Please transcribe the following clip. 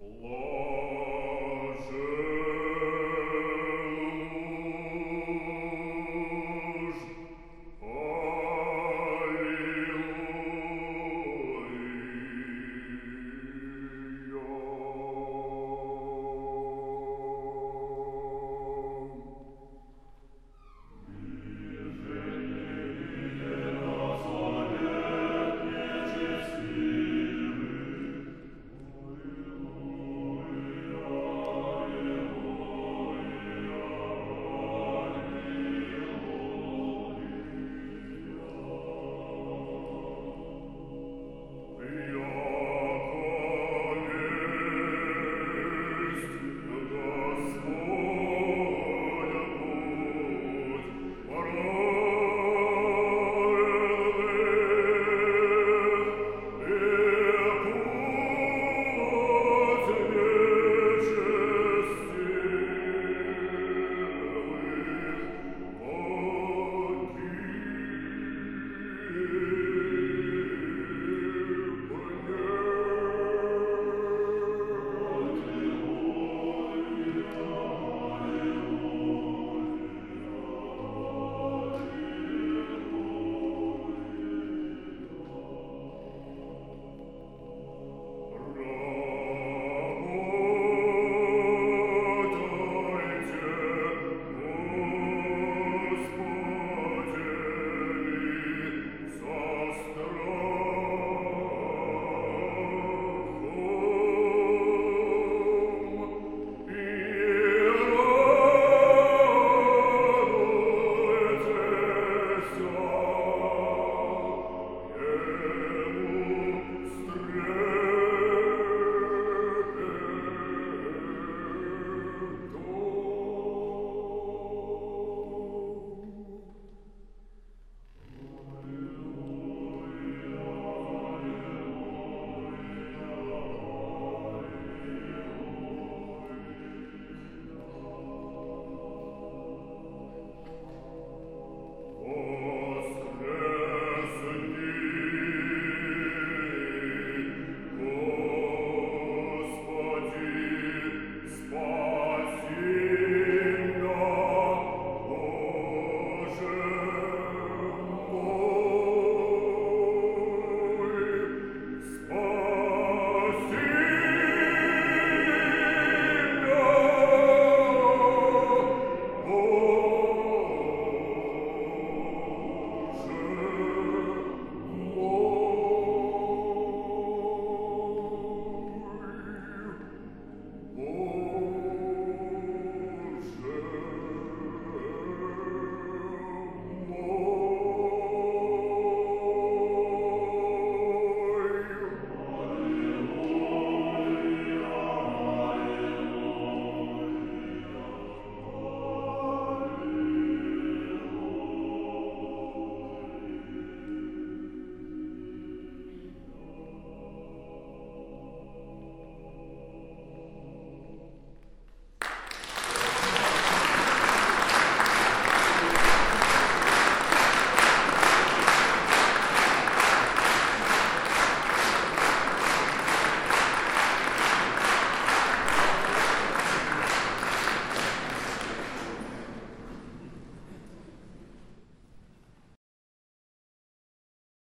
Lord.